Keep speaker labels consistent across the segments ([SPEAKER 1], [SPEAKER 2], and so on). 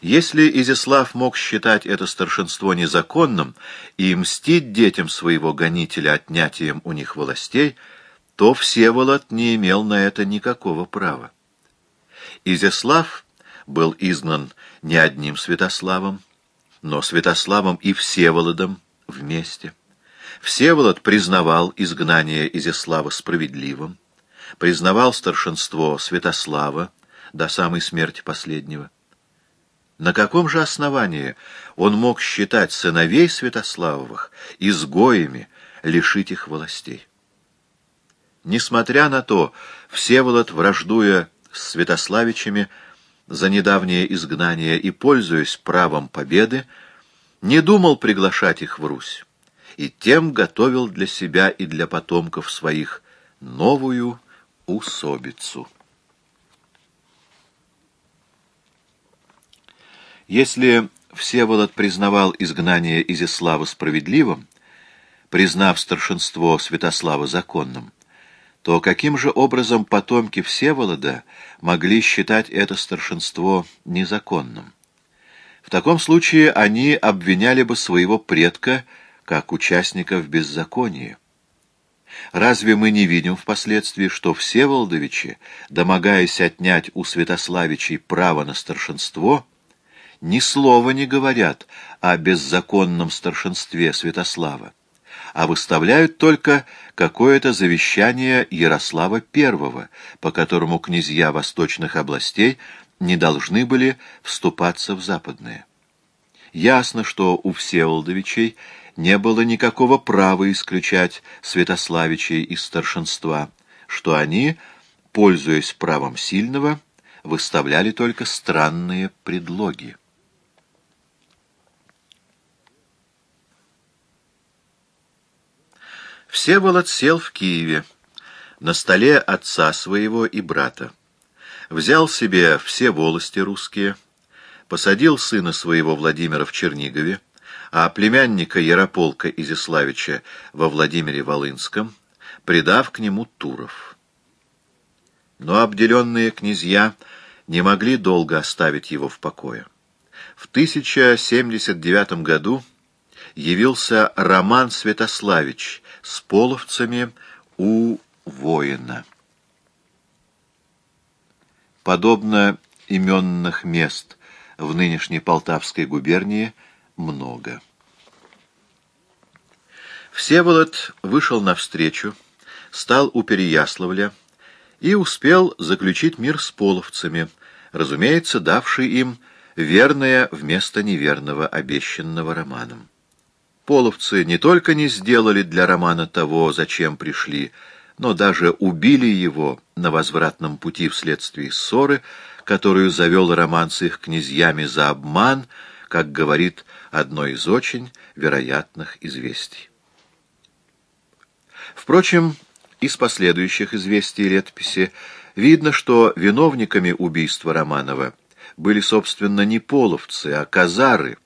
[SPEAKER 1] Если Изяслав мог считать это старшинство незаконным и мстить детям своего гонителя отнятием у них властей, то Всеволод не имел на это никакого права. Изяслав был изгнан не одним Святославом, но Святославом и Всеволодом вместе. Всеволод признавал изгнание Изяслава справедливым, признавал старшинство Святослава до самой смерти последнего. На каком же основании он мог считать сыновей Святославовых изгоями, лишить их властей? Несмотря на то, Всеволод, враждуя с Святославичами за недавнее изгнание и пользуясь правом победы, не думал приглашать их в Русь, и тем готовил для себя и для потомков своих новую усобицу. Если Всеволод признавал изгнание Изяслава справедливым, признав старшинство Святослава законным, то каким же образом потомки Всеволода могли считать это старшинство незаконным? В таком случае они обвиняли бы своего предка как участника в беззаконии. Разве мы не видим впоследствии, что Всеволодовичи, домогаясь отнять у Святославичей право на старшинство, ни слова не говорят о беззаконном старшинстве Святослава, а выставляют только какое-то завещание Ярослава I, по которому князья восточных областей не должны были вступаться в западные. Ясно, что у Всеволодовичей не было никакого права исключать Святославичей из старшинства, что они, пользуясь правом сильного, выставляли только странные предлоги. Всеволод сел в Киеве, на столе отца своего и брата. Взял себе все волости русские, посадил сына своего Владимира в Чернигове, а племянника Ярополка Изяславича во Владимире Волынском, придав к нему Туров. Но обделенные князья не могли долго оставить его в покое. В 1079 году явился Роман Святославич с половцами у воина. Подобно именных мест в нынешней Полтавской губернии много. Всеволод вышел навстречу, стал у Переяславля и успел заключить мир с половцами, разумеется, давший им верное вместо неверного, обещанного романом. Половцы не только не сделали для Романа того, зачем пришли, но даже убили его на возвратном пути вследствие ссоры, которую завел Роман с их князьями за обман, как говорит одно из очень вероятных известий. Впрочем, из последующих известий летописи видно, что виновниками убийства Романова были, собственно, не половцы, а казары,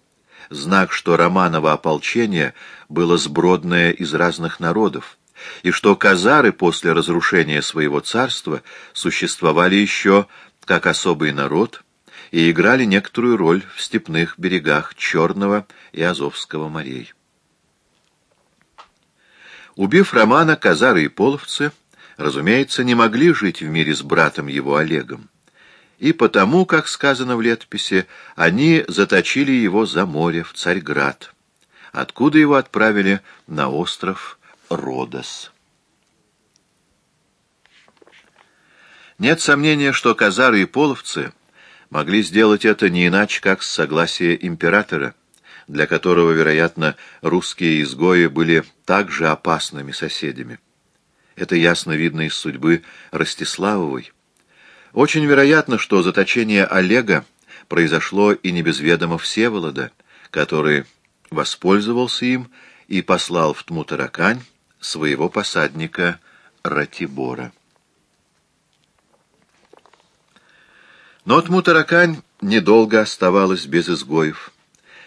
[SPEAKER 1] знак, что Романово ополчение было сбродное из разных народов, и что казары после разрушения своего царства существовали еще как особый народ и играли некоторую роль в степных берегах Черного и Азовского морей. Убив Романа, казары и половцы, разумеется, не могли жить в мире с братом его Олегом и потому, как сказано в летописи, они заточили его за море в Царьград, откуда его отправили на остров Родос. Нет сомнения, что казары и половцы могли сделать это не иначе, как с согласия императора, для которого, вероятно, русские изгои были также опасными соседями. Это ясно видно из судьбы Ростиславовой. Очень вероятно, что заточение Олега произошло и не без ведома Всеволода, который воспользовался им и послал в Тмутаракань своего посадника Ратибора. Но Тмутаракань недолго оставалась без изгоев.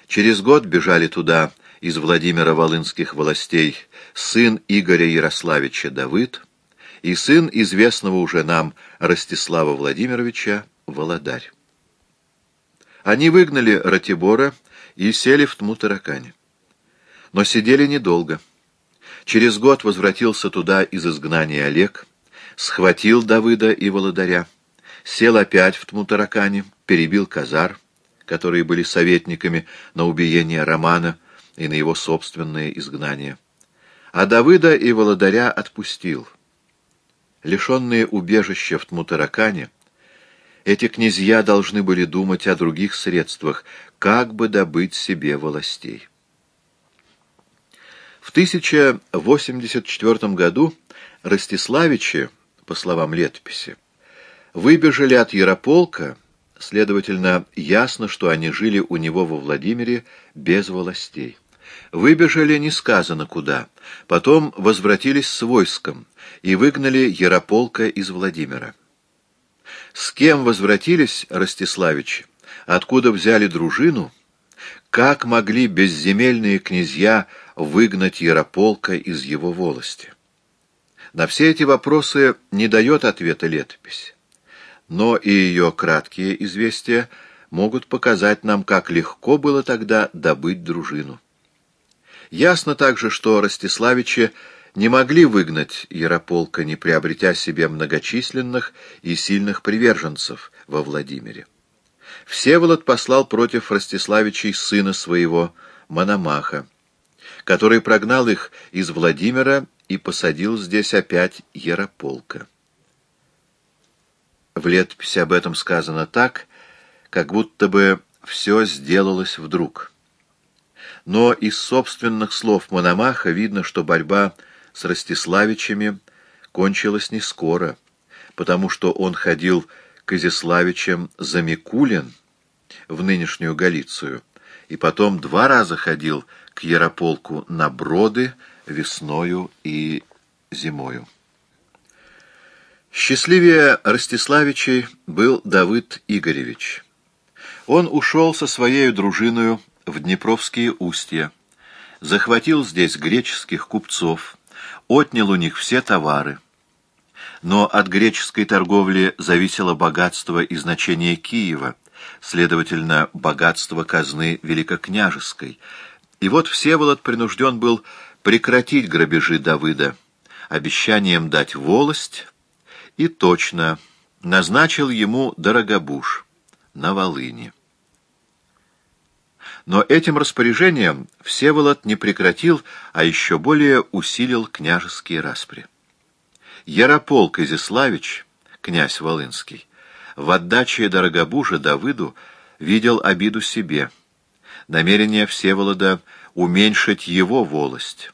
[SPEAKER 1] Через год бежали туда из Владимира Волынских властей сын Игоря Ярославича Давыд, и сын известного уже нам Ростислава Владимировича Володарь. Они выгнали Ратибора и сели в Тмутаракане. Но сидели недолго. Через год возвратился туда из изгнания Олег, схватил Давыда и Володаря, сел опять в Тмутаракане, перебил казар, которые были советниками на убиение Романа и на его собственное изгнание. А Давыда и Володаря отпустил. Лишенные убежища в Тмутаракане, эти князья должны были думать о других средствах, как бы добыть себе властей. В 1084 году Ростиславичи, по словам летописи, выбежали от Ярополка, следовательно, ясно, что они жили у него во Владимире без властей. Выбежали не сказано куда, потом возвратились с войском и выгнали Ярополка из Владимира. С кем возвратились Ростиславичи, откуда взяли дружину, как могли безземельные князья выгнать Ярополка из его волости? На все эти вопросы не дает ответа летопись. Но и ее краткие известия могут показать нам, как легко было тогда добыть дружину. Ясно также, что Ростиславичи не могли выгнать Ярополка, не приобретя себе многочисленных и сильных приверженцев во Владимире. Всеволод послал против Ростиславичей сына своего, Мономаха, который прогнал их из Владимира и посадил здесь опять Ярополка. В летописи об этом сказано так, как будто бы все сделалось вдруг. Но из собственных слов Мономаха видно, что борьба с Ростиславичами кончилась не скоро, потому что он ходил к Изяславичам за Микулин в нынешнюю Галицию, и потом два раза ходил к Ярополку на броды весною и зимою. Счастливее Ростиславичей был Давыд Игоревич. Он ушел со своей дружиною в Днепровские устья, захватил здесь греческих купцов, отнял у них все товары. Но от греческой торговли зависело богатство и значение Киева, следовательно, богатство казны великокняжеской. И вот Всеволод принужден был прекратить грабежи Давыда, обещанием дать волость, и точно назначил ему Дорогобуш на Волыни. Но этим распоряжением Всеволод не прекратил, а еще более усилил княжеские распри. Ярополк Изяславич, князь Волынский, в отдаче Дорогобужа Давыду видел обиду себе, намерение Всеволода уменьшить его волость,